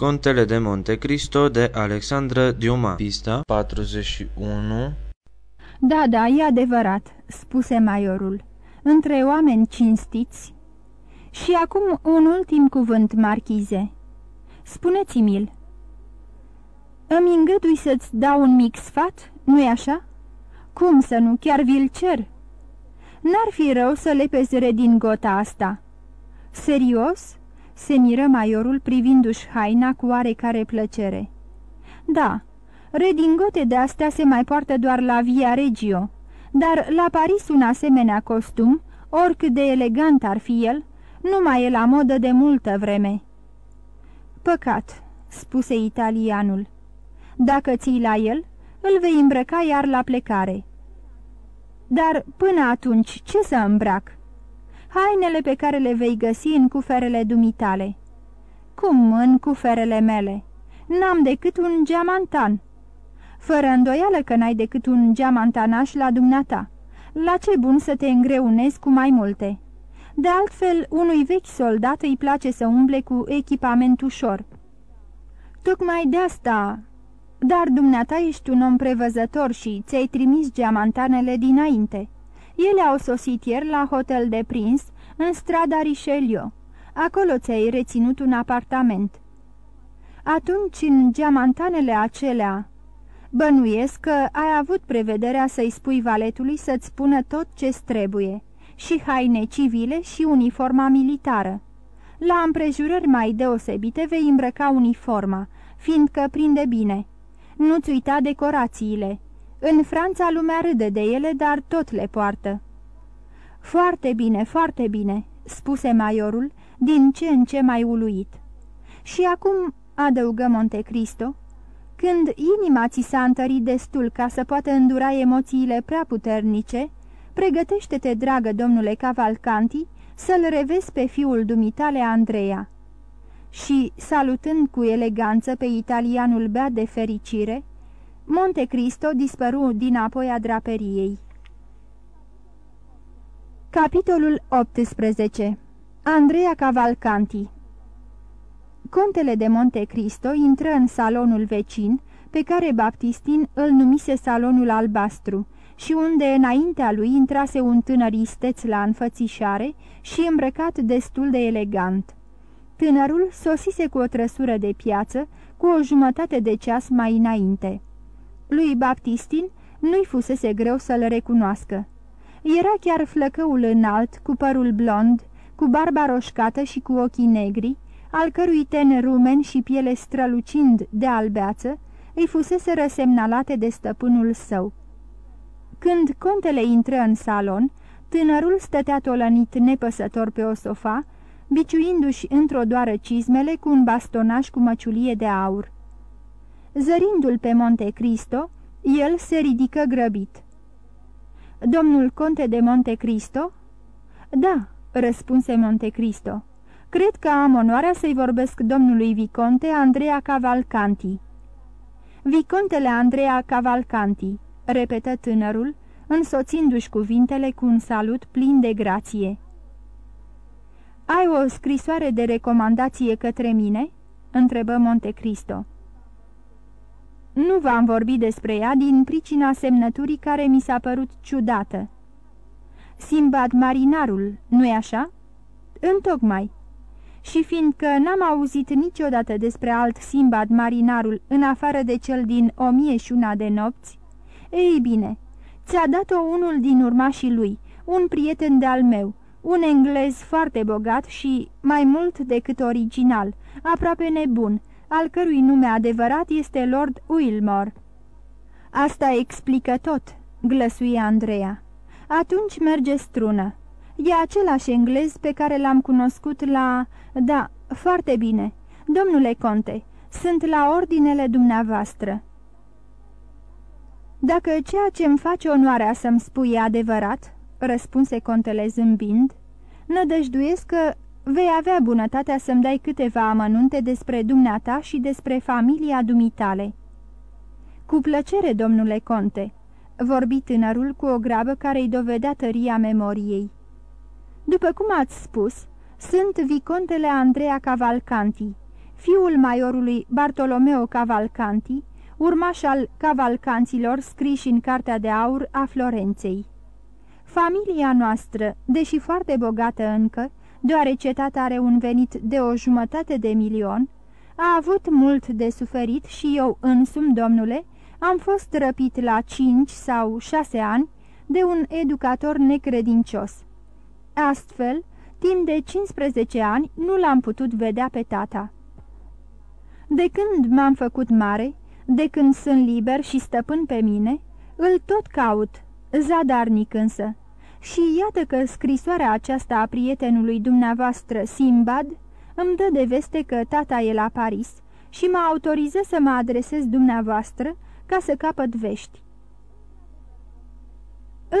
Contele de Monte Cristo de Alexandra Diuma Pista 41 Da, da, e adevărat," spuse maiorul, între oameni cinstiți." Și acum un ultim cuvânt, marchize. Spuneți-mi-l. Îmi îngădui să-ți dau un mic sfat, nu-i așa? Cum să nu, chiar vi-l cer. N-ar fi rău să lepezi redingota asta." Serios?" Se miră maiorul privindu-și haina cu oarecare plăcere. Da, redingote de astea se mai poartă doar la Via Regio, dar la Paris un asemenea costum, oricât de elegant ar fi el, nu mai e la modă de multă vreme." Păcat," spuse italianul. Dacă ții la el, îl vei îmbrăca iar la plecare." Dar până atunci ce să îmbrac?" Hainele pe care le vei găsi în cuferele dumitale." Cum în cuferele mele? N-am decât un geamantan." Fără îndoială că n-ai decât un geamantanaș la dumneata. La ce bun să te îngreunezi cu mai multe?" De altfel, unui vechi soldat îi place să umble cu echipament ușor." Tocmai de asta dar dumneata ești un om prevăzător și ți-ai trimis geamantanele dinainte." Ele au sosit ieri la hotel de prins, în strada Richelieu. Acolo ți-ai reținut un apartament. Atunci, în geamantanele acelea, bănuiesc că ai avut prevederea să-i spui valetului să-ți spună tot ce-ți trebuie, și haine civile și uniforma militară. La împrejurări mai deosebite vei îmbrăca uniforma, fiindcă prinde bine. Nu-ți uita decorațiile în Franța lumea râde de ele, dar tot le poartă." Foarte bine, foarte bine," spuse maiorul, din ce în ce mai uluit. Și acum," adăugă Montecristo, când inima ți s-a întărit destul ca să poată îndura emoțiile prea puternice, pregătește-te, dragă domnule Cavalcanti, să-l revezi pe fiul dumitale Andreea." Și, salutând cu eleganță pe italianul bea de fericire, Monte Cristo dispăru din apoi a draperiei. Capitolul 18 Andrea Cavalcanti Contele de Monte Cristo intră în salonul vecin, pe care Baptistin îl numise salonul albastru, și unde înaintea lui intrase un tânăr isteț la înfățișare și îmbrăcat destul de elegant. Tânărul sosise cu o trăsură de piață, cu o jumătate de ceas mai înainte. Lui Baptistin nu-i fusese greu să-l recunoască. Era chiar flăcăul înalt, cu părul blond, cu barba roșcată și cu ochii negri, al cărui ten rumen și piele strălucind de albeață, îi fusese răsemnalate de stăpânul său. Când contele intră în salon, tânărul stătea tolănit nepăsător pe o sofa, biciuindu-și într-o doară cizmele cu un bastonaș cu măciulie de aur. Zărindu-l pe Monte Cristo, el se ridică grăbit. Domnul conte de Monte Cristo?" Da," răspunse Monte Cristo. Cred că am onoarea să-i vorbesc domnului Viconte Andrea Cavalcanti." Vicontele Andrea Cavalcanti," repetă tânărul, însoțindu-și cuvintele cu un salut plin de grație. Ai o scrisoare de recomandație către mine?" întrebă Monte Cristo. Nu v-am vorbit despre ea din pricina semnăturii care mi s-a părut ciudată. Simbad marinarul, nu-i așa? Întocmai. Și fiindcă n-am auzit niciodată despre alt Simbad marinarul în afară de cel din o mie și una de nopți, ei bine, ți-a dat-o unul din urmașii lui, un prieten de-al meu, un englez foarte bogat și, mai mult decât original, aproape nebun, al cărui nume adevărat este Lord Wilmore. Asta explică tot, glăsuie Andreea. Atunci merge strună. E același englez pe care l-am cunoscut la... Da, foarte bine. Domnule conte, sunt la ordinele dumneavoastră. Dacă ceea ce îmi face onoarea să-mi spui e adevărat, răspunse contele zâmbind, nădăjduiesc că vei avea bunătatea să-mi dai câteva amănunte despre dumneata și despre familia dumitale." Cu plăcere, domnule conte," vorbi tânărul cu o grabă care îi dovedea tăria memoriei. După cum ați spus, sunt vicontele Andrea Cavalcanti, fiul maiorului Bartolomeo Cavalcanti, urmaș al cavalcanților scriși în Cartea de Aur a Florenței. Familia noastră, deși foarte bogată încă, deoarece tata are un venit de o jumătate de milion, a avut mult de suferit și eu însumi, domnule, am fost răpit la cinci sau șase ani de un educator necredincios. Astfel, timp de 15 ani nu l-am putut vedea pe tata. De când m-am făcut mare, de când sunt liber și stăpân pe mine, îl tot caut, zadarnic însă. Și iată că scrisoarea aceasta a prietenului dumneavoastră, Simbad, îmi dă de veste că tata e la Paris și mă autoriză să mă adresez dumneavoastră ca să capăt vești.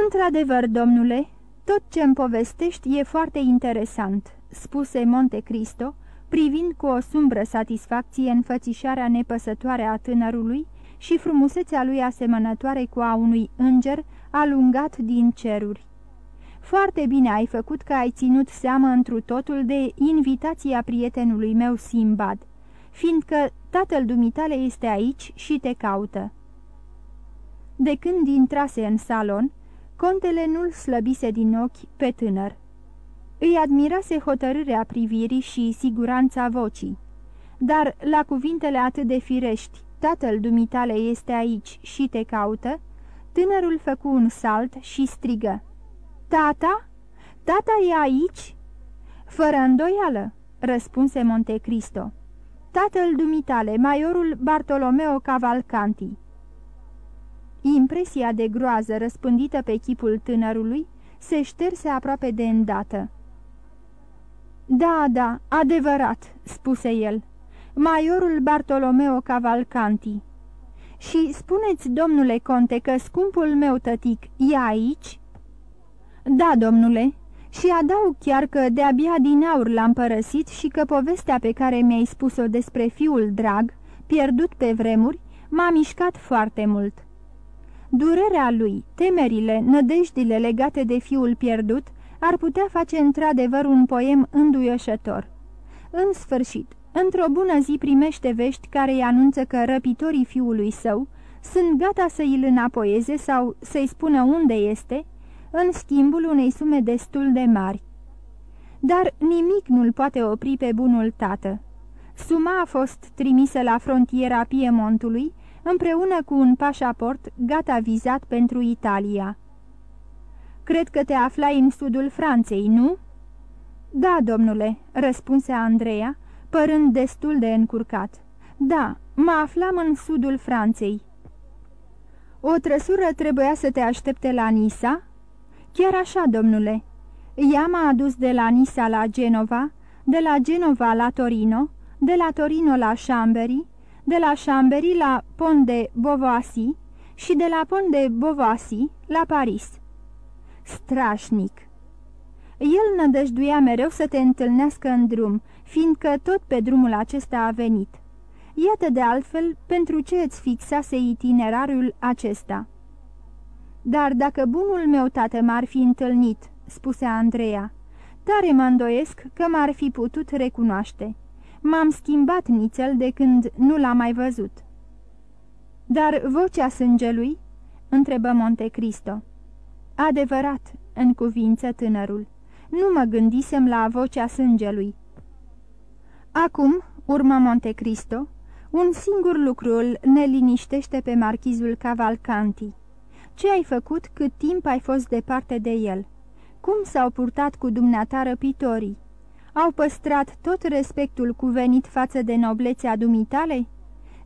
Într-adevăr, domnule, tot ce-mi povestești e foarte interesant," spuse Monte Cristo, privind cu o sumbră satisfacție înfățișarea nepăsătoare a tânărului și frumusețea lui asemănătoare cu a unui înger alungat din ceruri. Foarte bine ai făcut că ai ținut seamă întru totul de invitația prietenului meu Simbad, fiindcă tatăl dumitale este aici și te caută." De când intrase în salon, contele nu-l slăbise din ochi pe tânăr. Îi admirase hotărârea privirii și siguranța vocii, dar la cuvintele atât de firești, tatăl dumitale este aici și te caută, tânărul făcu un salt și strigă. Tata? Tata e aici?" Fără îndoială," răspunse Montecristo. Tatăl dumitale, maiorul Bartolomeo Cavalcanti." Impresia de groază răspândită pe chipul tânărului se șterse aproape de îndată. Da, da, adevărat," spuse el, maiorul Bartolomeo Cavalcanti." Și spuneți, domnule conte, că scumpul meu tătic e aici?" Da, domnule, și adaug chiar că de-abia din aur l-am părăsit și că povestea pe care mi-ai spus-o despre fiul drag, pierdut pe vremuri, m-a mișcat foarte mult." Durerea lui, temerile, nădejdile legate de fiul pierdut ar putea face într-adevăr un poem înduioșător. În sfârșit, într-o bună zi primește vești care îi anunță că răpitorii fiului său sunt gata să îl înapoieze sau să-i spună unde este, în schimbul unei sume destul de mari. Dar nimic nu-l poate opri pe bunul tată. Suma a fost trimisă la frontiera Piemontului, împreună cu un pașaport gata vizat pentru Italia. Cred că te aflai în sudul Franței, nu?" Da, domnule," răspunse Andreea, părând destul de încurcat. Da, mă aflam în sudul Franței." O trăsură trebuia să te aștepte la Nisa?" Chiar așa, domnule. Ea m-a adus de la Nisa la Genova, de la Genova la Torino, de la Torino la Chambéry, de la Chambéry la Pont de Beauvoisis și de la Pont de Beauvoisis la Paris. Strașnic! El nădăjduia mereu să te întâlnească în drum, fiindcă tot pe drumul acesta a venit. Iată de altfel pentru ce îți fixase itinerariul acesta. Dar dacă bunul meu tată m-ar fi întâlnit," spuse Andreea, tare mă îndoiesc că m-ar fi putut recunoaște. M-am schimbat nițel de când nu l-am mai văzut." Dar vocea sângelui?" întrebă Montecristo. Adevărat," în cuvință tânărul. Nu mă gândisem la vocea sângelui." Acum," urmă Montecristo, un singur lucru îl neliniștește pe marchizul Cavalcanti. Ce ai făcut cât timp ai fost departe de el? Cum s-au purtat cu dumneata răpitorii? Au păstrat tot respectul cuvenit față de noblețea dumitale?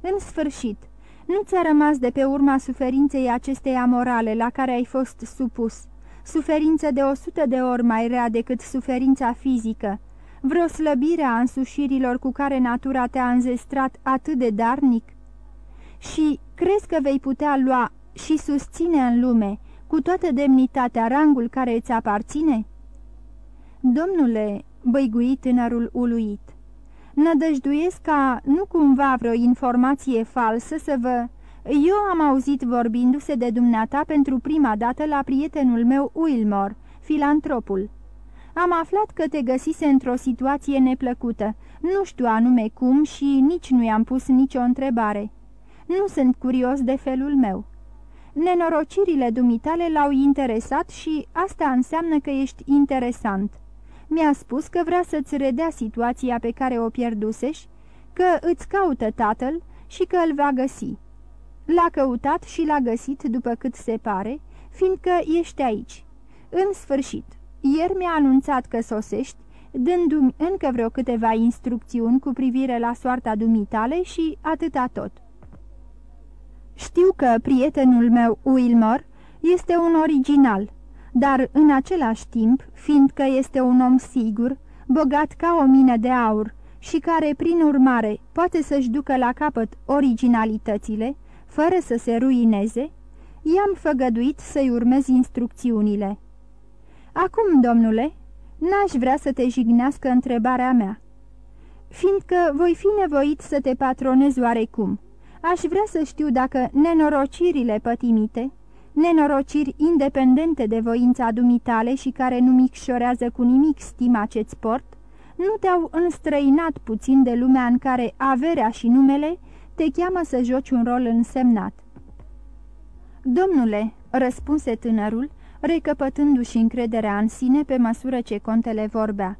În sfârșit, nu ți-a rămas de pe urma suferinței acestei amorale la care ai fost supus, suferință de o sută de ori mai rea decât suferința fizică, vreo slăbire a însușirilor cu care natura te-a înzestrat atât de darnic? Și crezi că vei putea lua și susține în lume, cu toată demnitatea, rangul care îți aparține? Domnule, băigui tânărul uluit, nădăjduiesc ca nu cumva vreo informație falsă să vă... Eu am auzit vorbindu-se de dumneata pentru prima dată la prietenul meu Wilmore, filantropul. Am aflat că te găsise într-o situație neplăcută, Nu știu anume cum și nici nu i-am pus nicio întrebare. Nu sunt curios de felul meu. Nenorocirile dumitale l-au interesat și asta înseamnă că ești interesant. Mi-a spus că vrea să-ți redea situația pe care o pierdusești, că îți caută tatăl și că îl va găsi. L-a căutat și l-a găsit după cât se pare, fiindcă ești aici. În sfârșit, ieri mi-a anunțat că sosești, dându-mi încă vreo câteva instrucțiuni cu privire la soarta dumitale și atâta tot. Știu că prietenul meu, Wilmore, este un original, dar în același timp, fiindcă este un om sigur, bogat ca o mină de aur și care, prin urmare, poate să-și ducă la capăt originalitățile, fără să se ruineze, i-am făgăduit să-i urmez instrucțiunile. Acum, domnule, n-aș vrea să te jignească întrebarea mea, fiindcă voi fi nevoit să te patronez oarecum. Aș vrea să știu dacă nenorocirile pătimite, nenorociri independente de voința dumitale și care nu micșorează cu nimic stima ce-ți port, nu te-au înstrăinat puțin de lumea în care averea și numele te cheamă să joci un rol însemnat. Domnule, răspunse tânărul, recăpătându-și încrederea în sine pe măsură ce contele vorbea.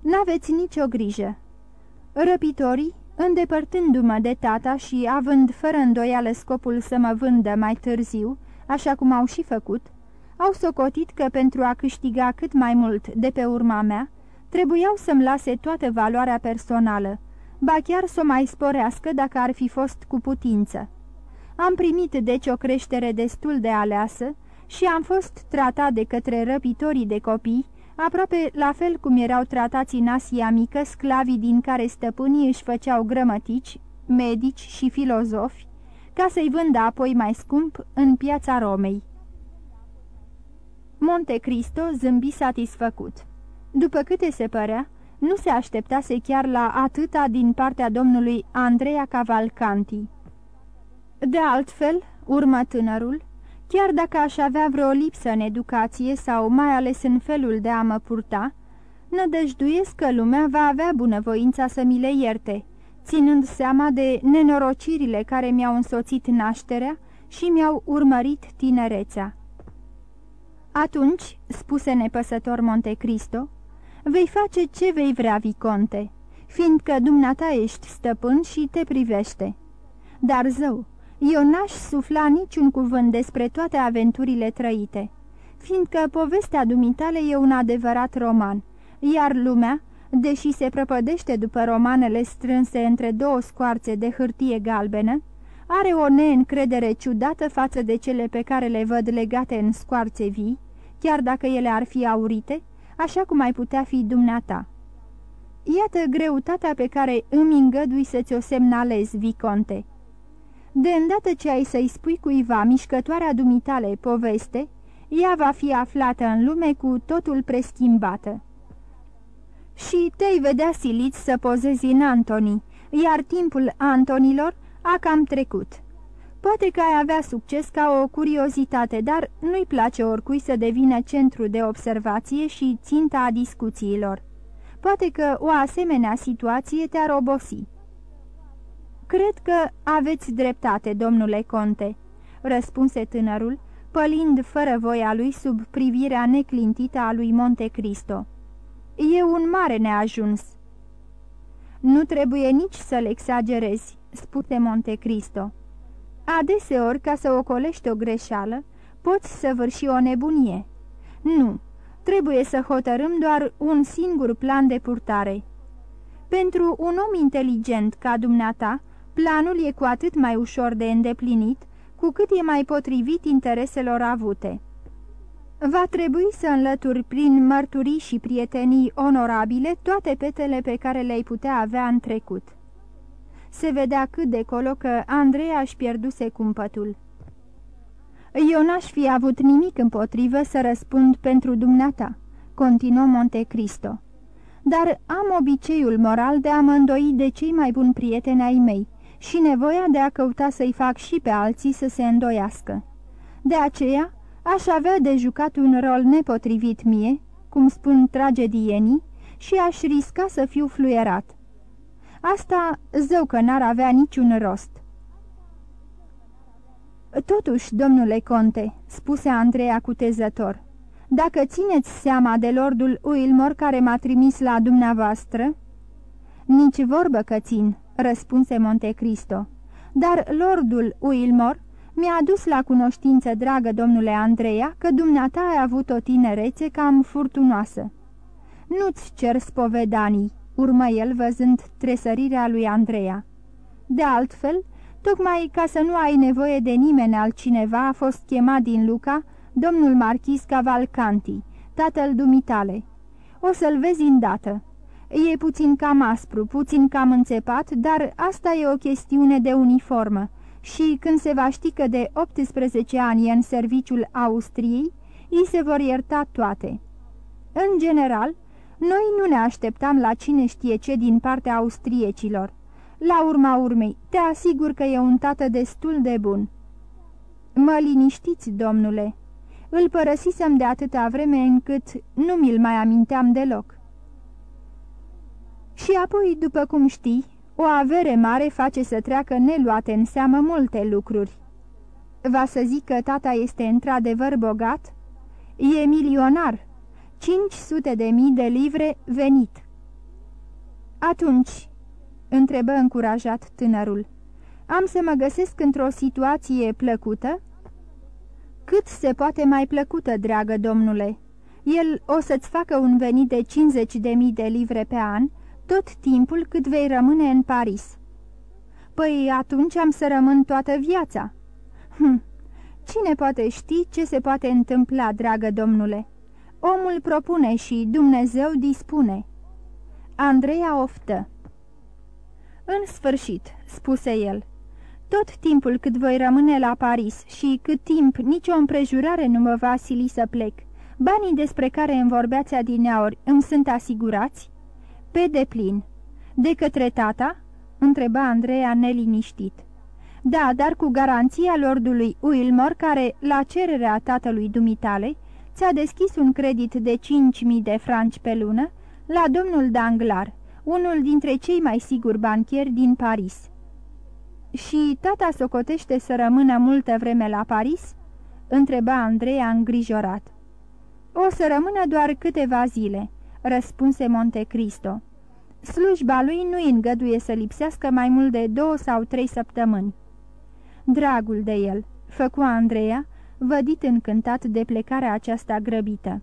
N-aveți nicio grijă. Răpitorii, îndepărtându-mă de tata și având fără îndoială scopul să mă vândă mai târziu, așa cum au și făcut, au socotit că pentru a câștiga cât mai mult de pe urma mea, trebuiau să-mi lase toată valoarea personală, ba chiar să o mai sporească dacă ar fi fost cu putință. Am primit deci o creștere destul de aleasă și am fost tratat de către răpitorii de copii, aproape la fel cum erau tratați în Asia Mică sclavii din care stăpânii își făceau grămătici, medici și filozofi, ca să-i vândă apoi mai scump în piața Romei. Monte Cristo zâmbi satisfăcut. După câte se părea, nu se așteptase chiar la atâta din partea domnului Andreea Cavalcanti. De altfel, urmă tânărul, chiar dacă aș avea vreo lipsă în educație sau mai ales în felul de a mă purta, nădăjduiesc că lumea va avea bunăvoința să mi le ierte, ținând seama de nenorocirile care mi-au însoțit nașterea și mi-au urmărit tinerețea. Atunci, spuse nepăsător Montecristo, vei face ce vei vrea, Viconte, fiindcă dumneata ești stăpân și te privește. Dar zău, eu n-aș sufla niciun cuvânt despre toate aventurile trăite, fiindcă povestea dumitale e un adevărat roman, iar lumea, deși se prăpădește după romanele strânse între două scoarțe de hârtie galbenă, are o neîncredere ciudată față de cele pe care le văd legate în scoarțe vii, chiar dacă ele ar fi aurite, așa cum ai putea fi dumneata. Iată greutatea pe care îmi îngădui să-ți o semnalezi, Viconte. De îndată ce ai să-i spui cuiva mișcătoarea dumitale poveste, ea va fi aflată în lume cu totul preschimbată. Și te-ai vedea silit să pozezi în Antoni, iar timpul Antonilor a cam trecut. Poate că ai avea succes ca o curiozitate, dar nu-i place oricui să devină centru de observație și ținta a discuțiilor. Poate că o asemenea situație te-ar obosi. Cred că aveți dreptate, domnule conte," răspunse tânărul, pălind fără voia lui sub privirea neclintită a lui Monte Cristo. E un mare neajuns." Nu trebuie nici să-l exagerezi," spuse Monte Cristo. Adeseori, ca să ocolești o greșeală, poți să vârși o nebunie. Nu, trebuie să hotărâm doar un singur plan de purtare. Pentru un om inteligent ca dumneata, planul e cu atât mai ușor de îndeplinit, cu cât e mai potrivit intereselor avute. Va trebui să înlături prin mărturii și prietenii onorabile toate petele pe care le-ai putea avea în trecut se vedea cât de colo că Andreea își pierduse cumpătul. Eu n-aș fi avut nimic împotrivă să răspund pentru dumneata, continuă Monte Cristo. Dar am obiceiul moral de a mă îndoi de cei mai buni prieteni ai mei și nevoia de a căuta să-i fac și pe alții să se îndoiască. De aceea, aș avea de jucat un rol nepotrivit mie, cum spun tragedienii, și aș risca să fiu fluierat. Asta zău că n-ar avea niciun rost. Totuși, domnule conte," spuse Andreea cutezător, dacă țineți seama de lordul Wilmor care m-a trimis la dumneavoastră?" Nici vorbă că țin," răspunse Montecristo, dar lordul Wilmor mi-a adus la cunoștință, dragă domnule Andreea, că dumneata ai avut o tinerețe cam furtunoasă. Nu-ți cer spovedanii," urmă el văzând tresărirea lui Andreea. De altfel, tocmai ca să nu ai nevoie de nimeni altcineva, a fost chemat din Luca domnul marchis Cavalcanti, tatăl dumitale. O să-l vezi îndată. E puțin cam aspru, puțin cam înțepat, dar asta e o chestiune de uniformă și când se va ști că de 18 ani e în serviciul Austriei, îi se vor ierta toate. În general, noi nu ne așteptam la cine știe ce din partea austriecilor. La urma urmei, te asigur că e un tată destul de bun. Mă liniștiți, domnule. Îl părăsisem de atâta vreme încât nu mi-l mai aminteam deloc. Și apoi, după cum știi, o avere mare face să treacă neluate în seamă multe lucruri. Va să zic că tata este într-adevăr bogat? E milionar, 500 de mii de livre venit. Atunci, întrebă încurajat tânărul, am să mă găsesc într-o situație plăcută? Cât se poate mai plăcută, dragă domnule. El o să-ți facă un venit de 50 de mii de livre pe an, tot timpul cât vei rămâne în Paris. Păi atunci am să rămân toată viața. Hm, cine poate ști ce se poate întâmpla, dragă domnule? Omul propune și Dumnezeu dispune. Andreea oftă. În sfârșit, spuse el, tot timpul cât voi rămâne la Paris și cât timp nicio împrejurare nu mă va sili să plec, banii despre care îmi vorbeați adineaori îmi sunt asigurați? Pe deplin. De către tata?" întreba Andreea neliniștit. Da, dar cu garanția lordului Wilmore, care, la cererea tatălui dumitale, ți-a deschis un credit de 5.000 de franci pe lună la domnul Danglar, unul dintre cei mai siguri banchieri din Paris. Și tata socotește să rămână multă vreme la Paris?" întreba Andreea îngrijorat. O să rămână doar câteva zile," răspunse Monte Cristo. Slujba lui nu îi îngăduie să lipsească mai mult de două sau trei săptămâni. Dragul de el, făcu Andreea, vădit încântat de plecarea aceasta grăbită.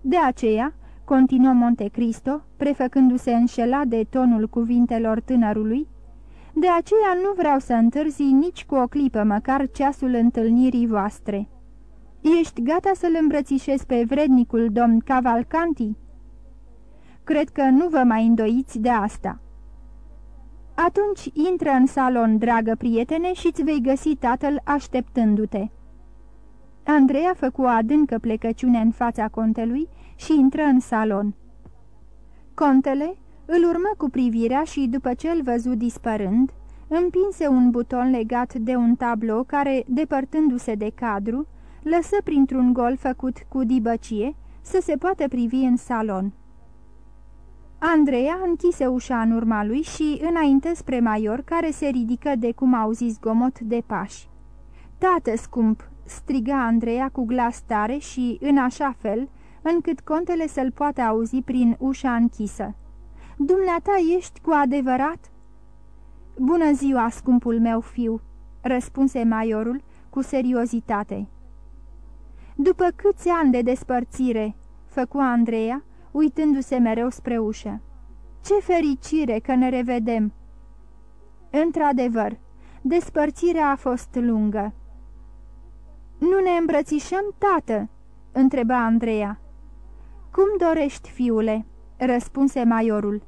De aceea, continuă Monte Cristo, prefăcându-se înșelat de tonul cuvintelor tânărului, de aceea nu vreau să întârzi nici cu o clipă măcar ceasul întâlnirii voastre. Ești gata să-l îmbrățișezi pe vrednicul domn Cavalcanti?" Cred că nu vă mai îndoiți de asta." Atunci intră în salon, dragă prietene, și-ți vei găsi tatăl așteptându-te." Andreea făcu o adâncă plecăciune în fața contelui și intră în salon. Contele îl urmă cu privirea și, după ce îl văzu dispărând, împinse un buton legat de un tablou care, depărtându-se de cadru, lăsă printr-un gol făcut cu dibăcie să se poată privi în salon. Andreea închise ușa în urma lui și înainte spre Maior, care se ridică de cum auzi zgomot de pași. Tată scump!" striga Andreea cu glas tare și în așa fel, încât contele să-l poată auzi prin ușa închisă. Dumneata ești cu adevărat?" Bună ziua, scumpul meu fiu!" răspunse Maiorul cu seriozitate. După câți ani de despărțire?" făcu Andreea, uitându-se mereu spre ușă. Ce fericire că ne revedem!" Într-adevăr, despărțirea a fost lungă. Nu ne îmbrățișăm, tată?" întreba Andreea. Cum dorești, fiule?" răspunse maiorul.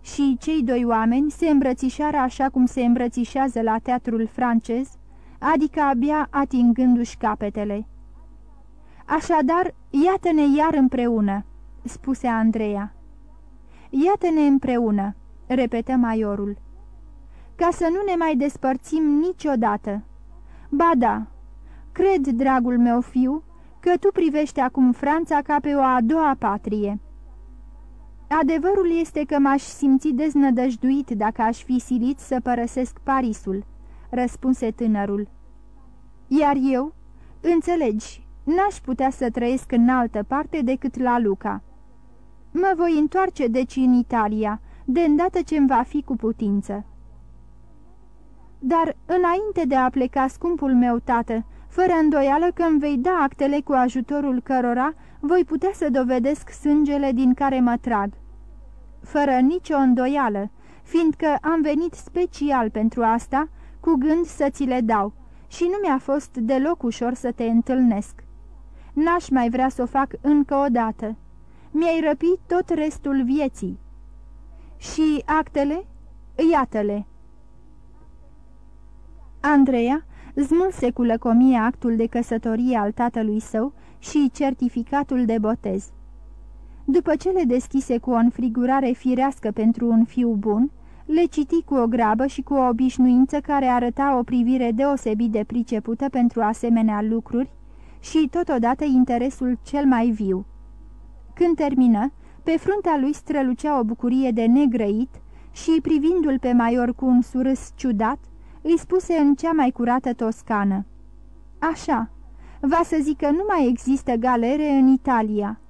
Și cei doi oameni se îmbrățișară așa cum se îmbrățișează la teatrul francez, adică abia atingându-și capetele. Așadar, iată-ne iar împreună." Spuse Andreea. Iată-ne împreună," repetă maiorul, ca să nu ne mai despărțim niciodată. Ba da, cred, dragul meu fiu, că tu privești acum Franța ca pe o a doua patrie." Adevărul este că m-aș simți deznădăjduit dacă aș fi silit să părăsesc Parisul, răspunse tânărul. Iar eu, înțelegi, n-aș putea să trăiesc în altă parte decât la Luca. Mă voi întoarce deci în Italia, de îndată ce-mi va fi cu putință. Dar înainte de a pleca, scumpul meu tată, fără îndoială că îmi vei da actele cu ajutorul cărora voi putea să dovedesc sângele din care mă trag. Fără nicio îndoială, fiindcă am venit special pentru asta, cu gând să ți le dau, și nu mi-a fost deloc ușor să te întâlnesc. N-aș mai vrea să o fac încă o dată. Mi-ai răpit tot restul vieții. Și actele? Iată-le. Andreea smulse cu lăcomie actul de căsătorie al tatălui său și certificatul de botez. După ce le deschise cu o înfrigurare firească pentru un fiu bun, le citi cu o grabă și cu o obișnuință care arăta o privire deosebit de pricepută pentru asemenea lucruri și totodată interesul cel mai viu. Când termină, pe fruntea lui strălucea o bucurie de negrăit și, privindu-l pe Maior cu un surâs ciudat, îi spuse în cea mai curată toscană. Așa, va să zic că nu mai există galere în Italia."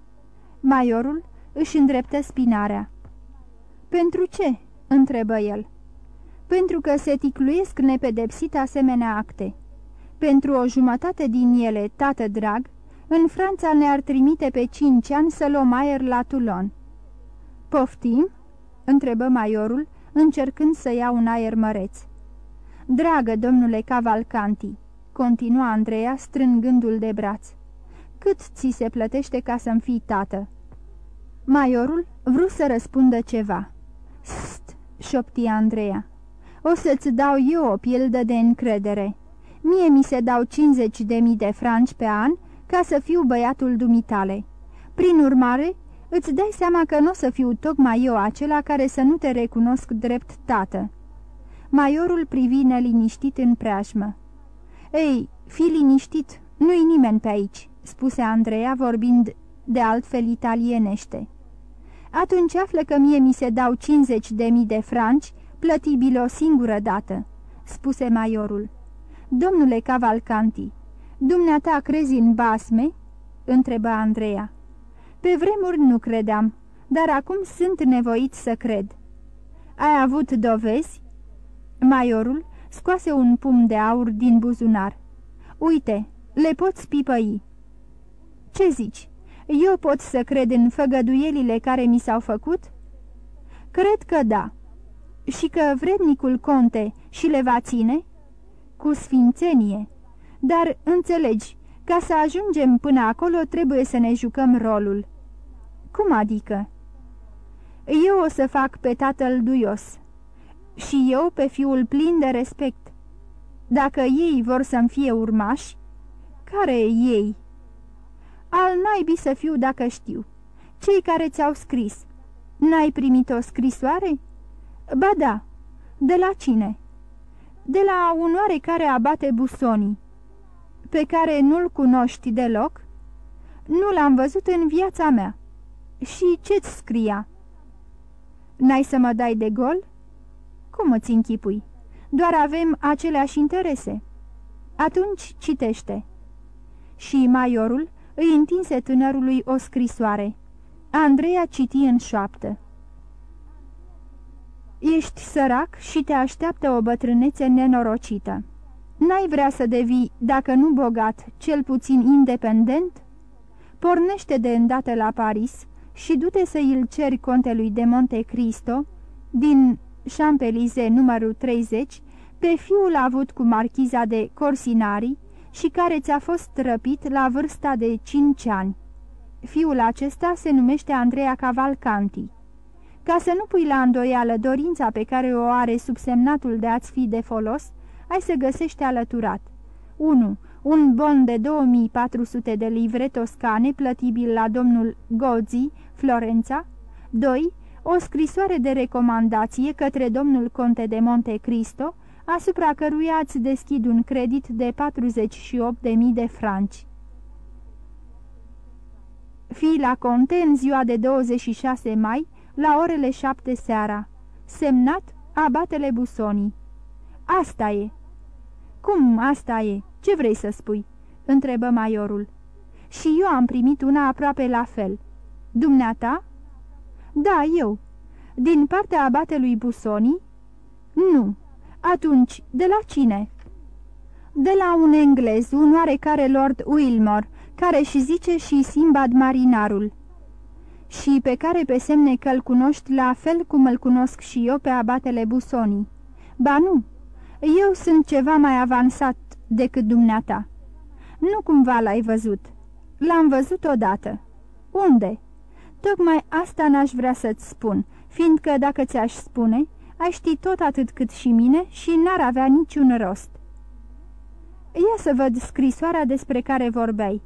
Maiorul își îndreptă spinarea. Pentru ce?" întrebă el. Pentru că se ticluiesc nepedepsit asemenea acte. Pentru o jumătate din ele, tată drag, în Franța ne-ar trimite pe cinci ani să luăm aer la Toulon." Poftim?" întrebă maiorul, încercând să ia un aer măreț. Dragă domnule Cavalcanti," continua Andreea strângându-l de braț, cât ți se plătește ca să-mi fii tată?" Maiorul vrut să răspundă ceva. St, șopti Andreea. O să-ți dau eu o pildă de încredere. Mie mi se dau 50 de mii de franci pe an ca să fiu băiatul dumitale. Prin urmare, îți dai seama că nu o să fiu tocmai eu acela care să nu te recunosc drept tată. Maiorul privi neliniștit în preajmă. Ei, fi liniștit, nu-i nimeni pe aici," spuse Andreea vorbind de altfel italienește. Atunci află că mie mi se dau 50 de mii de franci, plătibile o singură dată," spuse maiorul. Domnule Cavalcanti, dumneata crezi în basme?" întrebă Andreea. Pe vremuri nu credeam, dar acum sunt nevoit să cred." Ai avut dovezi?" Maiorul scoase un pum de aur din buzunar. Uite, le poți pipăi." Ce zici? Eu pot să cred în făgăduielile care mi s-au făcut?" Cred că da." Și că vrednicul conte și le va ține?" Cu sfințenie. Dar, înțelegi, ca să ajungem până acolo trebuie să ne jucăm rolul." Cum adică?" Eu o să fac pe tatăl duios." și eu pe fiul plin de respect. Dacă ei vor să-mi fie urmași, care ei? Al naibii să fiu dacă știu. Cei care ți-au scris. N-ai primit o scrisoare? Ba da. De la cine? De la un care abate Busonii. Pe care nu-l cunoști deloc? Nu l-am văzut în viața mea. Și ce-ți scria? N-ai să mă dai de gol?" Cum îți închipui? Doar avem aceleași interese." Atunci citește." Și maiorul îi întinse tânărului o scrisoare. Andreea citi în șoaptă. Ești sărac și te așteaptă o bătrânețe nenorocită. N-ai vrea să devii, dacă nu bogat, cel puțin independent? Pornește de îndată la Paris și du-te să îl ceri contelui de Monte Cristo, din Champelize numărul 30, pe fiul avut cu marchiza de Corsinari și care ți-a fost răpit la vârsta de 5 ani. Fiul acesta se numește Andreea Cavalcanti. Ca să nu pui la îndoială dorința pe care o are subsemnatul de a-ți fi de folos, ai să găsești alăturat. 1. Un bon de 2400 de livre toscane plătibil la domnul Gozzi, Florența. 2 o scrisoare de recomandație către domnul conte de Monte Cristo, asupra căruia ați deschid un credit de 48.000 de franci. Fii la conte în ziua de 26 mai, la orele șapte seara. Semnat Abatele Busonii. Asta e." Cum asta e? Ce vrei să spui?" întrebă maiorul. Și eu am primit una aproape la fel." Dumneata?" Da, eu." Din partea abatelui Busonii?" Nu." Atunci, de la cine?" De la un englez, un oarecare Lord Wilmore, care și zice și Simbad marinarul." Și pe care pe semne că îl cunoști la fel cum îl cunosc și eu pe abatele Busonii." Ba nu, eu sunt ceva mai avansat decât dumneata." Nu cumva l-ai văzut." L-am văzut odată." Unde?" Tocmai asta n-aș vrea să-ți spun, fiindcă dacă ți-aș spune, ai ști tot atât cât și mine și n-ar avea niciun rost." Ia să văd scrisoarea despre care vorbeai."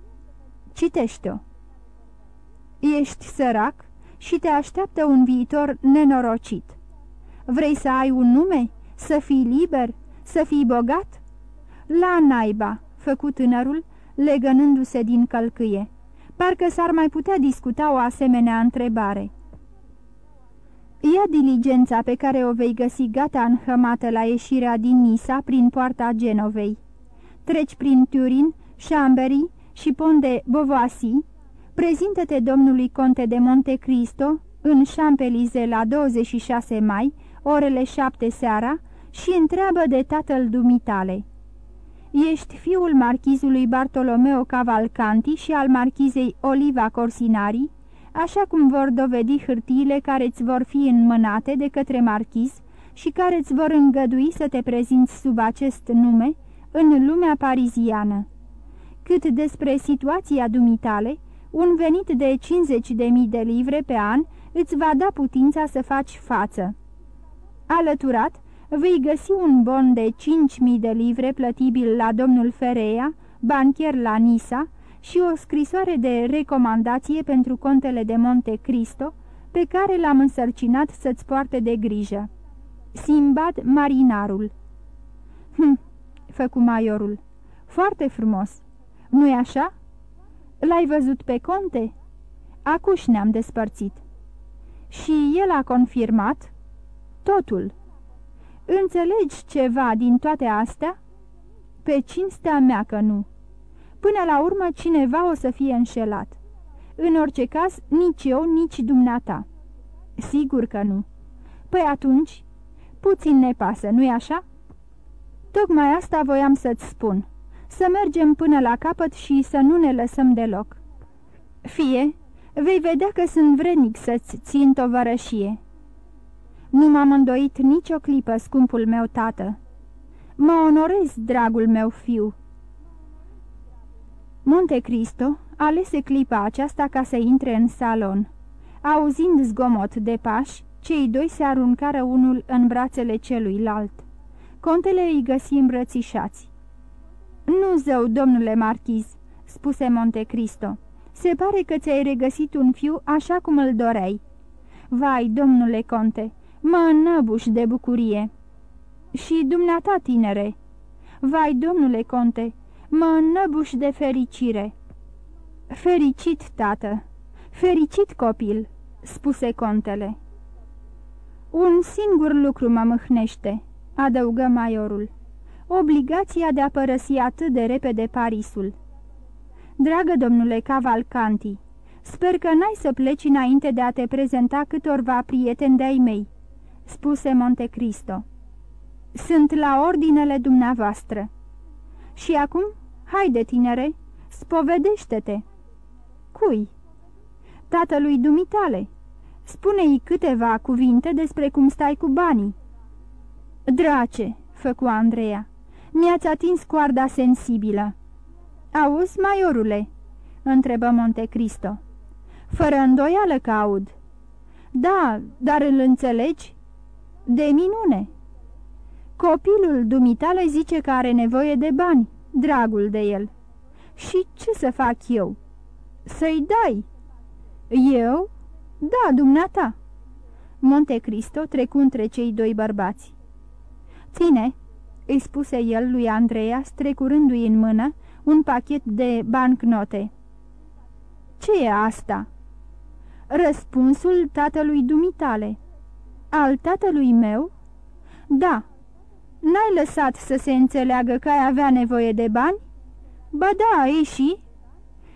Citește-o." Ești sărac și te așteaptă un viitor nenorocit. Vrei să ai un nume? Să fii liber? Să fii bogat?" La naiba," făcu tânărul, legănându-se din călcâie. Parcă s-ar mai putea discuta o asemenea întrebare. Ia diligența pe care o vei găsi gata înhămată la ieșirea din Nisa prin poarta Genovei. Treci prin Turin, Chambéry și Ponde Bovoisi, prezintă-te domnului conte de Monte Cristo în Champelize la 26 mai, orele 7 seara, și întreabă de tatăl dumitale. Ești fiul marchizului Bartolomeo Cavalcanti și al marchizei Oliva Corsinari, așa cum vor dovedi hârtiile care îți vor fi înmânate de către marchiz și care îți vor îngădui să te prezinți sub acest nume în lumea pariziană. Cât despre situația dumitale, un venit de 50.000 de livre pe an îți va da putința să faci față. Alăturat, vei găsi un bon de 5.000 de livre plătibil la domnul Ferea, bancher la Nisa, și o scrisoare de recomandație pentru contele de Monte Cristo, pe care l-am însărcinat să-ți poarte de grijă. Simbad marinarul Hm, făcu maiorul, foarte frumos, nu-i așa? L-ai văzut pe conte? Acuși ne-am despărțit. Și el a confirmat totul. Înțelegi ceva din toate astea? Pe cinstea mea că nu. Până la urmă cineva o să fie înșelat. În orice caz, nici eu, nici dumneata. Sigur că nu. Păi atunci, puțin ne pasă, nu-i așa? Tocmai asta voiam să-ți spun. Să mergem până la capăt și să nu ne lăsăm deloc. Fie, vei vedea că sunt vrednic să-ți țin tovărășie. Nu m-am îndoit nicio clipă, scumpul meu tată. Mă onorez, dragul meu fiu. Monte Cristo alese clipa aceasta ca să intre în salon. Auzind zgomot de pași, cei doi se aruncară unul în brațele celuilalt. Contele îi găsi îmbrățișați. Nu zău, domnule marchiz," spuse Monte Cristo. Se pare că ți-ai regăsit un fiu așa cum îl doreai." Vai, domnule conte, mă înnăbuș de bucurie." Și dumneata, tinere." Vai, domnule conte, mă înnăbuș de fericire." Fericit, tată, fericit copil," spuse contele. Un singur lucru mă mâhnește," adăugă maiorul obligația de a părăsi atât de repede Parisul. Dragă domnule Cavalcanti, sper că n-ai să pleci înainte de a te prezenta câtorva prieteni de-ai mei," spuse Monte Cristo. Sunt la ordinele dumneavoastră. Și acum, haide, tinere, spovedește-te." Cui?" Tatălui dumitale. Spune-i câteva cuvinte despre cum stai cu banii." Drace," făcu Andreea, mi-ați atins coarda sensibilă." Auzi, maiorule?" întrebă Monte Cristo. Fără îndoială că aud." Da, dar îl înțelegi?" De minune." Copilul dumitale zice că are nevoie de bani, dragul de el." Și ce să fac eu?" Să-i dai." Eu?" Da, dumneata." Monte Cristo trecu între cei doi bărbați. Ține, îi spuse el lui Andreea, strecurându-i în mână un pachet de bancnote. Ce e asta?" Răspunsul tatălui dumitale. Al tatălui meu? Da. N-ai lăsat să se înțeleagă că ai avea nevoie de bani? Ba da, ei și?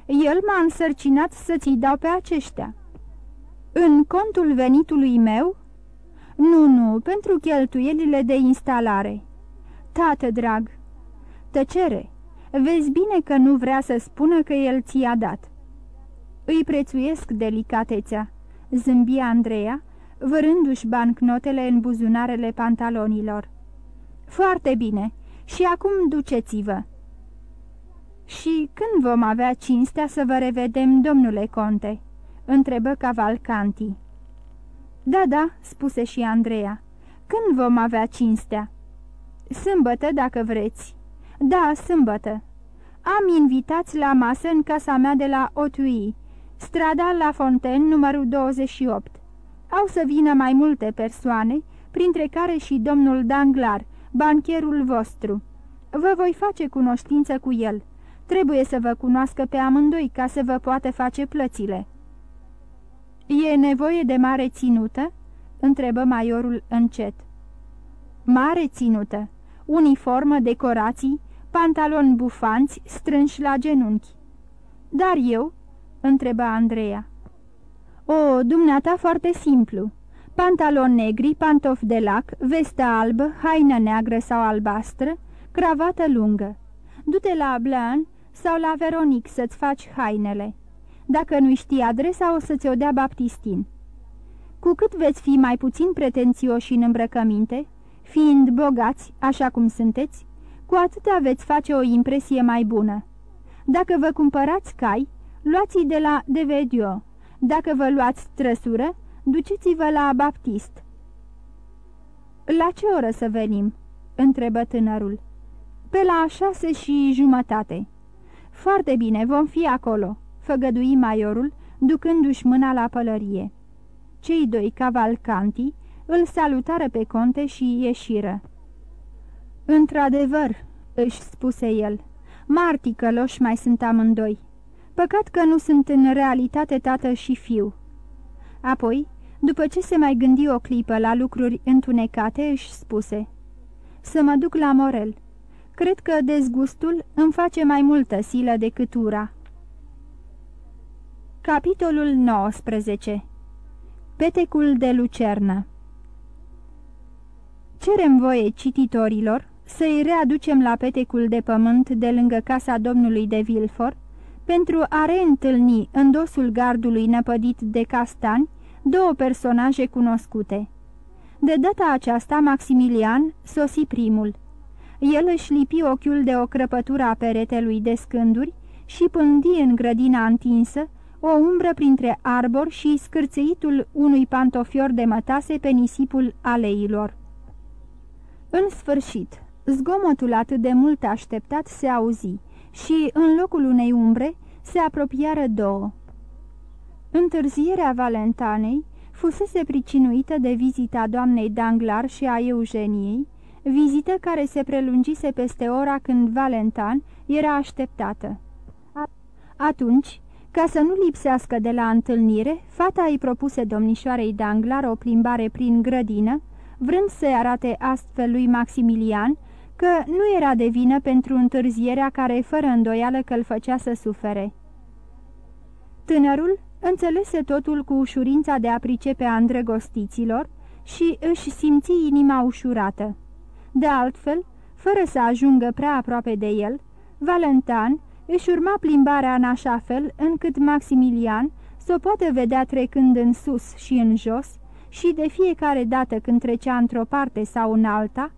El m-a însărcinat să ți-i dau pe aceștia. În contul venitului meu? Nu, nu, pentru cheltuielile de instalare. Tată drag, tăcere, vezi bine că nu vrea să spună că el ți-a dat. Îi prețuiesc delicatețea, zâmbia Andreea, vărându-și bancnotele în buzunarele pantalonilor. Foarte bine, și acum duceți-vă. Și când vom avea cinstea să vă revedem, domnule conte?" întrebă Cavalcanti. Da, da," spuse și Andreea. Când vom avea cinstea?" Sâmbătă, dacă vreți." Da, sâmbătă. Am invitați la masă în casa mea de la Otui, strada La Fontaine, numărul 28. Au să vină mai multe persoane, printre care și domnul Danglar, bancherul vostru. Vă voi face cunoștință cu el. Trebuie să vă cunoască pe amândoi ca să vă poată face plățile." E nevoie de mare ținută?" întrebă maiorul încet. Mare ținută, uniformă, decorații, pantaloni bufanți strânși la genunchi. Dar eu?" întrebă Andreea. O, dumneata foarte simplu. Pantalon negri, pantofi de lac, vestă albă, haină neagră sau albastră, cravată lungă. Du-te la Blan sau la Veronic să-ți faci hainele. Dacă nu știi adresa, o să-ți o dea Baptistin. Cu cât veți fi mai puțin pretențioși în îmbrăcăminte, fiind bogați, așa cum sunteți, cu atât veți face o impresie mai bună. Dacă vă cumpărați cai, luați-i de la Devedio. Dacă vă luați trăsură, duceți-vă la Baptist. La ce oră să venim?" întrebă tânărul. Pe la șase și jumătate." Foarte bine, vom fi acolo," făgădui maiorul, ducându-și mâna la pălărie. Cei doi cavalcanti îl salutară pe conte și ieșiră. Într-adevăr," își spuse el, marti căloși mai sunt amândoi. Păcat că nu sunt în realitate tată și fiu." Apoi, după ce se mai gândi o clipă la lucruri întunecate, își spuse, Să mă duc la Morel." Cred că dezgustul îmi face mai multă silă decât ura. Capitolul 19 Petecul de lucernă Cerem voie cititorilor să-i readucem la petecul de pământ de lângă casa domnului de Vilfort pentru a reîntâlni în dosul gardului năpădit de castani două personaje cunoscute. De data aceasta, Maximilian sosi primul. El își lipi ochiul de o crăpătură a peretelui de scânduri și pândi în grădina întinsă o umbră printre arbori și scârțeitul unui pantofior de mătase pe nisipul aleilor. În sfârșit, zgomotul atât de mult așteptat se auzi și, în locul unei umbre, se apropiară două. Întârzierea Valentanei fusese pricinuită de vizita doamnei Danglar și a Eugeniei, vizită care se prelungise peste ora când Valentan era așteptată. Atunci, ca să nu lipsească de la întâlnire, fata îi propuse domnișoarei Danglar o plimbare prin grădină, vrând să-i arate astfel lui Maximilian că nu era de vină pentru întârzierea care fără îndoială că îl făcea să sufere. Tânărul înțelese totul cu ușurința de a pricepe a îndrăgostiților și își simți inima ușurată. De altfel, fără să ajungă prea aproape de el, Valentan își urma plimbarea în așa fel încât Maximilian să o poată vedea trecând în sus și în jos și de fiecare dată când trecea într-o parte sau în alta,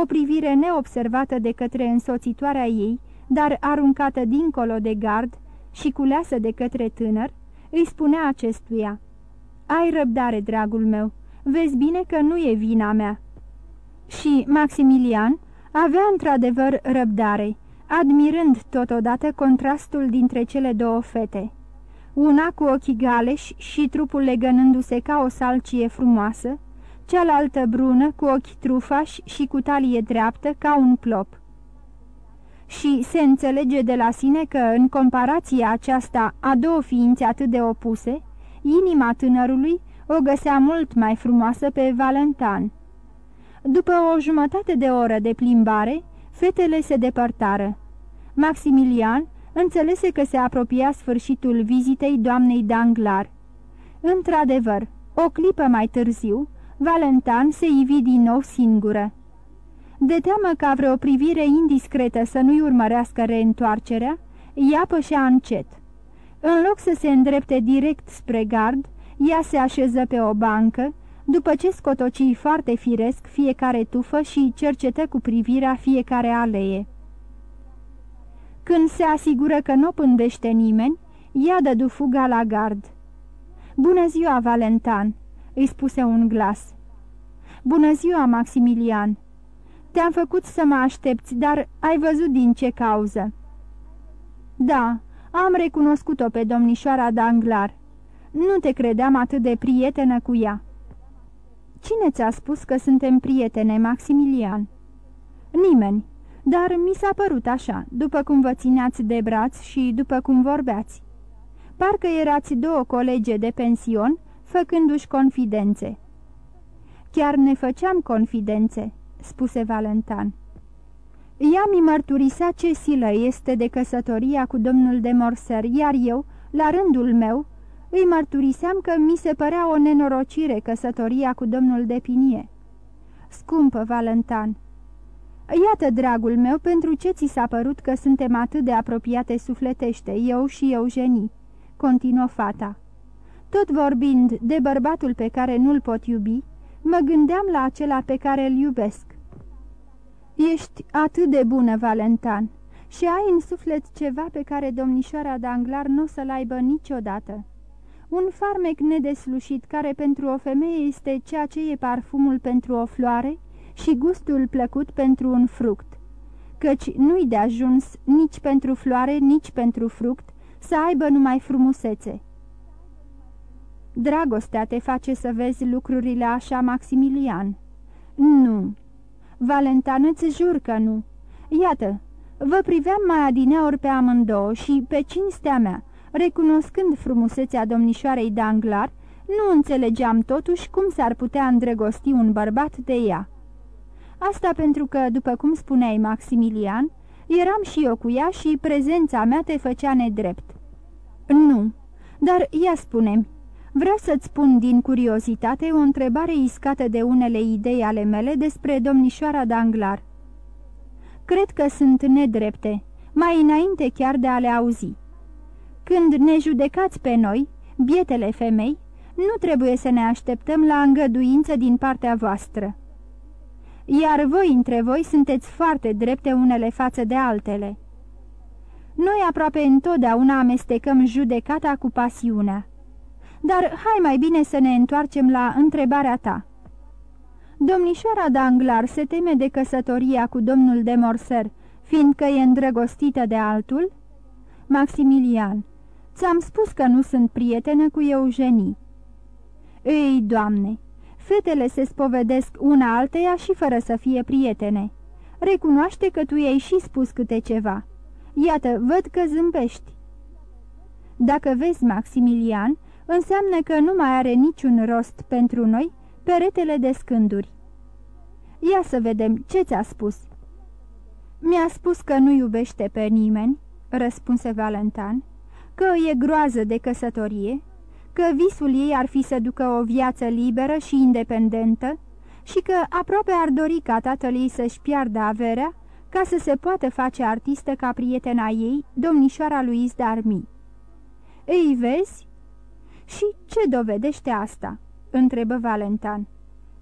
o privire neobservată de către însoțitoarea ei, dar aruncată dincolo de gard și culeasă de către tânăr, îi spunea acestuia, Ai răbdare, dragul meu, vezi bine că nu e vina mea." Și Maximilian avea într-adevăr răbdare, admirând totodată contrastul dintre cele două fete. Una cu ochii galeși și trupul legănându-se ca o salcie frumoasă, cealaltă brună cu ochi trufași și cu talie dreaptă ca un plop. Și se înțelege de la sine că, în comparația aceasta a două ființe atât de opuse, inima tânărului o găsea mult mai frumoasă pe Valentan. După o jumătate de oră de plimbare, fetele se depărtară. Maximilian înțelese că se apropia sfârșitul vizitei doamnei Danglar. Într-adevăr, o clipă mai târziu, Valentan se ivi din nou singură. De teamă ca vreo privire indiscretă să nu-i urmărească reîntoarcerea, ea pășea încet. În loc să se îndrepte direct spre gard, ea se așeză pe o bancă, după ce scotoci foarte firesc fiecare tufă și cercetă cu privirea fiecare alee. Când se asigură că nu pândește nimeni, ea dădu fuga la gard. Bună ziua, Valentan!" îi spuse un glas. Bună ziua, Maximilian! Te-am făcut să mă aștepți, dar ai văzut din ce cauză." Da, am recunoscut-o pe domnișoara Danglar. Nu te credeam atât de prietenă cu ea." Cine ți-a spus că suntem prietene, Maximilian?" Nimeni, dar mi s-a părut așa, după cum vă țineați de braț și după cum vorbeați. Parcă erați două colege de pension, făcându-și confidențe." Chiar ne făceam confidențe," spuse Valentan. Ea mi mărturisea ce silă este de căsătoria cu domnul de Morser, iar eu, la rândul meu, îi mărturiseam că mi se părea o nenorocire căsătoria cu domnul de Pinie. Scumpă Valentan, iată, dragul meu, pentru ce ți s-a părut că suntem atât de apropiate sufletește, eu și Eugenie, continuă fata. Tot vorbind de bărbatul pe care nu-l pot iubi, mă gândeam la acela pe care îl iubesc. Ești atât de bună, Valentan, și ai în suflet ceva pe care domnișoara Danglar nu o să-l aibă niciodată. Un farmec nedeslușit care pentru o femeie este ceea ce e parfumul pentru o floare și gustul plăcut pentru un fruct. Căci nu-i de ajuns nici pentru floare, nici pentru fruct să aibă numai frumusețe. Dragostea te face să vezi lucrurile așa, Maximilian. Nu. Valentan, îți jur că nu. Iată, vă priveam mai adineauri pe amândouă și, pe cinstea mea, recunoscând frumusețea domnișoarei Danglar, nu înțelegeam totuși cum s-ar putea îndrăgosti un bărbat de ea. Asta pentru că, după cum spuneai Maximilian, eram și eu cu ea și prezența mea te făcea nedrept. Nu, dar ia spune Vreau să-ți spun din curiozitate o întrebare iscată de unele idei ale mele despre domnișoara Danglar. Cred că sunt nedrepte, mai înainte chiar de a le auzi. Când ne judecați pe noi, bietele femei, nu trebuie să ne așteptăm la îngăduință din partea voastră. Iar voi între voi sunteți foarte drepte unele față de altele. Noi aproape întotdeauna amestecăm judecata cu pasiunea. Dar hai mai bine să ne întoarcem la întrebarea ta. Domnișoara Danglar se teme de căsătoria cu domnul de Morser, fiindcă e îndrăgostită de altul? Maximilian, ți-am spus că nu sunt prietenă cu Eugenie. Ei, doamne, fetele se spovedesc una alteia și fără să fie prietene. Recunoaște că tu i-ai și spus câte ceva. Iată, văd că zâmbești. Dacă vezi, Maximilian, înseamnă că nu mai are niciun rost pentru noi peretele de scânduri. Ia să vedem ce ți-a spus. Mi-a spus că nu iubește pe nimeni, răspunse Valentan, că e groază de căsătorie, că visul ei ar fi să ducă o viață liberă și independentă și că aproape ar dori ca tatăl ei să-și piardă averea ca să se poată face artistă ca prietena ei, domnișoara lui Darmi. Ei, vezi, și ce dovedește asta?" întrebă Valentan.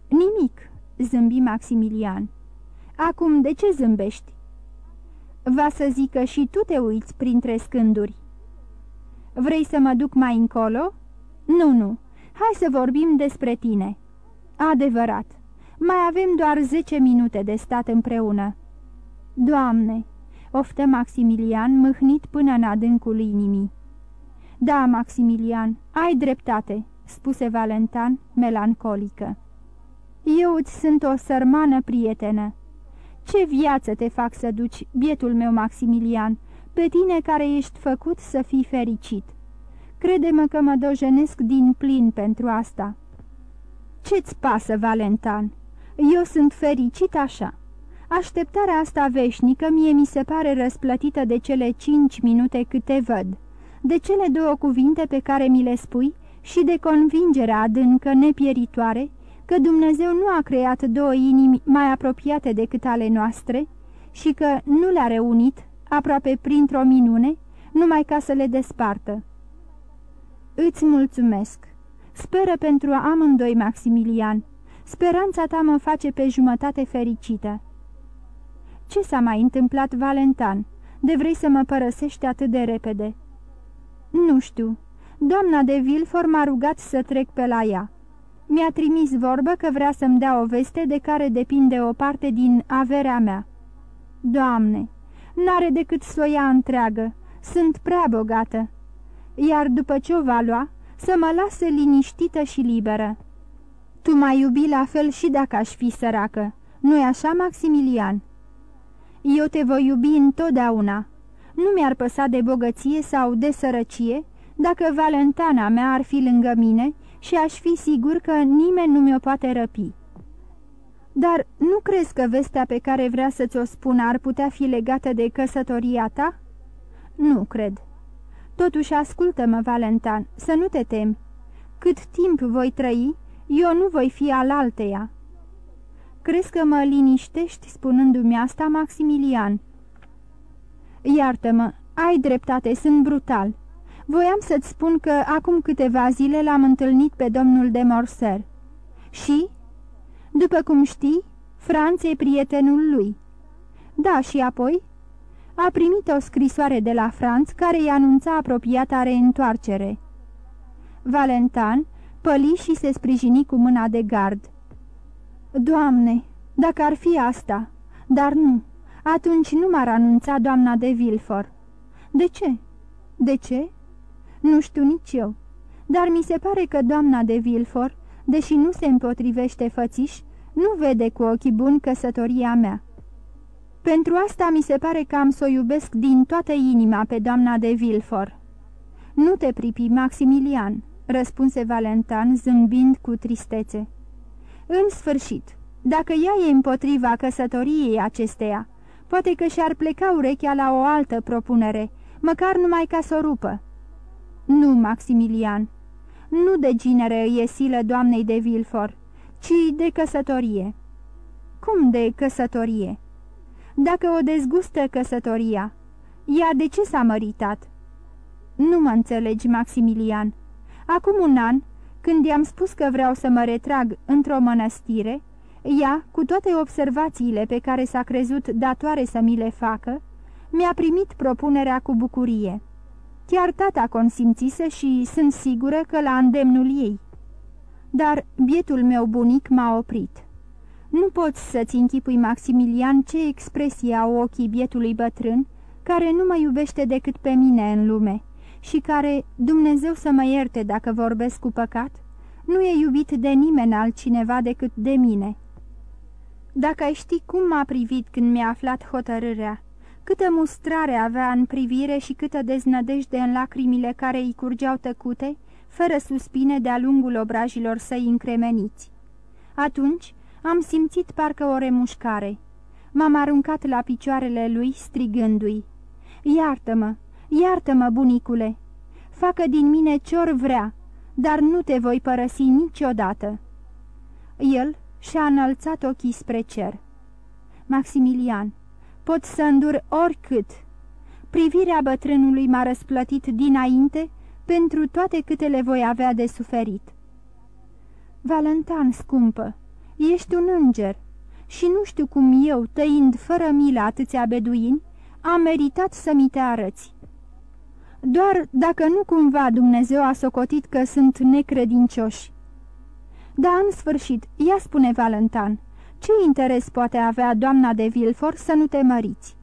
Nimic," zâmbi Maximilian. Acum, de ce zâmbești?" Va să zică și tu te uiți printre scânduri." Vrei să mă duc mai încolo?" Nu, nu, hai să vorbim despre tine." Adevărat, mai avem doar zece minute de stat împreună." Doamne!" oftă Maximilian, mâhnit până în adâncul inimii. Da, Maximilian, ai dreptate," spuse Valentan, melancolică. Eu îți sunt o sărmană prietenă. Ce viață te fac să duci, bietul meu Maximilian, pe tine care ești făcut să fii fericit. Crede-mă că mă dojenesc din plin pentru asta." Ce-ți pasă, Valentan? Eu sunt fericit așa." Așteptarea asta veșnică mie mi se pare răsplătită de cele cinci minute câte văd, de cele două cuvinte pe care mi le spui și de convingerea adâncă, nepieritoare, că Dumnezeu nu a creat două inimi mai apropiate decât ale noastre și că nu le-a reunit, aproape printr-o minune, numai ca să le despartă. Îți mulțumesc. Speră pentru amândoi, Maximilian. Speranța ta mă face pe jumătate fericită. Ce s-a mai întâmplat, Valentan? De vrei să mă părăsești atât de repede?" Nu știu. Doamna de Vilfor m-a rugat să trec pe la ea. Mi-a trimis vorbă că vrea să-mi dea o veste de care depinde o parte din averea mea. Doamne, n-are decât să o ia întreagă. Sunt prea bogată. Iar după ce o va lua, să mă lase liniștită și liberă. Tu m-ai iubi la fel și dacă aș fi săracă. Nu-i așa, Maximilian?" Eu te voi iubi întotdeauna. Nu mi-ar păsa de bogăție sau de sărăcie dacă Valentana mea ar fi lângă mine și aș fi sigur că nimeni nu mi-o poate răpi. Dar nu crezi că vestea pe care vrea să ți-o spună ar putea fi legată de căsătoria ta? Nu cred. Totuși ascultă-mă, Valentan, să nu te temi. Cât timp voi trăi, eu nu voi fi al alteia. Crezi că mă liniștești spunându-mi asta, Maximilian?" Iartă-mă, ai dreptate, sunt brutal. Voiam să-ți spun că acum câteva zile l-am întâlnit pe domnul de Morser. Și? După cum știi, Franț e prietenul lui. Da, și apoi? A primit o scrisoare de la Franț care îi anunța apropiata reîntoarcere. Valentan păli și se sprijini cu mâna de gard. Doamne, dacă ar fi asta, dar nu, atunci nu m-ar anunța doamna de Vilfor. De ce? De ce? Nu știu nici eu, dar mi se pare că doamna de Vilfor, deși nu se împotrivește fățiș, nu vede cu ochii buni căsătoria mea. Pentru asta mi se pare că am să o iubesc din toată inima pe doamna de Vilfor. Nu te pripi, Maximilian, răspunse Valentan zâmbind cu tristețe. În sfârșit, dacă ea e împotriva căsătoriei acesteia, poate că și-ar pleca urechea la o altă propunere, măcar numai ca să o rupă. Nu, Maximilian, nu de ginere e silă doamnei de Vilfor, ci de căsătorie. Cum de căsătorie? Dacă o dezgustă căsătoria, ea de ce s-a măritat? Nu mă înțelegi, Maximilian. Acum un an, când i-am spus că vreau să mă retrag într-o mănăstire, ea, cu toate observațiile pe care s-a crezut datoare să mi le facă, mi-a primit propunerea cu bucurie. Chiar tata consimțise și sunt sigură că la îndemnul ei. Dar bietul meu bunic m-a oprit. Nu poți să-ți închipui, Maximilian, ce expresie au ochii bietului bătrân, care nu mă iubește decât pe mine în lume și care, Dumnezeu să mă ierte dacă vorbesc cu păcat, nu e iubit de nimeni altcineva decât de mine. Dacă ai ști cum m-a privit când mi-a aflat hotărârea, câtă mustrare avea în privire și câtă deznădejde în lacrimile care îi curgeau tăcute, fără suspine de-a lungul obrajilor săi încremeniți. Atunci am simțit parcă o remușcare. M-am aruncat la picioarele lui strigându-i. Iartă-mă, iartă-mă, bunicule! Facă din mine ce-or vrea, dar nu te voi părăsi niciodată." El și-a înălțat ochii spre cer. Maximilian, pot să îndur oricât. Privirea bătrânului m-a răsplătit dinainte pentru toate câte le voi avea de suferit. Valentan, scumpă, ești un înger și nu știu cum eu, tăind fără milă atâția beduini, am meritat să mi te arăți. Doar dacă nu cumva Dumnezeu a socotit că sunt necredincioși. Da, în sfârșit, ea spune Valentan, ce interes poate avea doamna de Vilfor să nu te măriți?